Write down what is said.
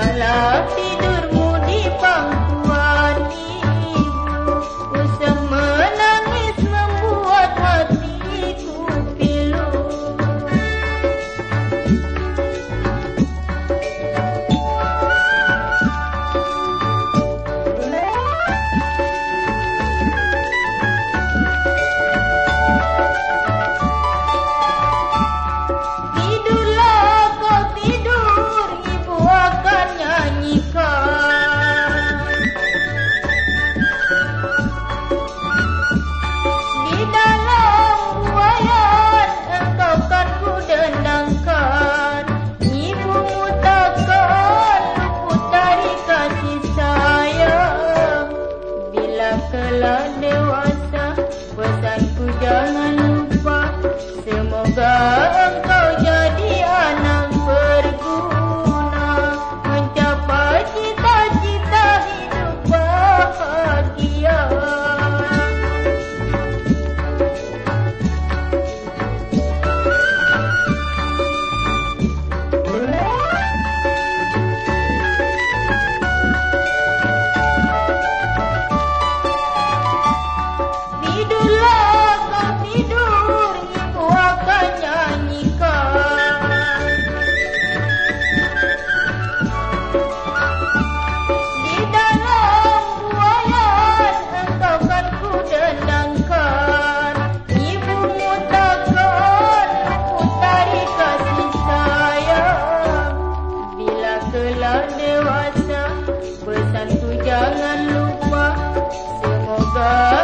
Alapi telah dewasa Pesanku jangan lupa. Semoga dan dewasa Pesan tu jangan lupa. Semoga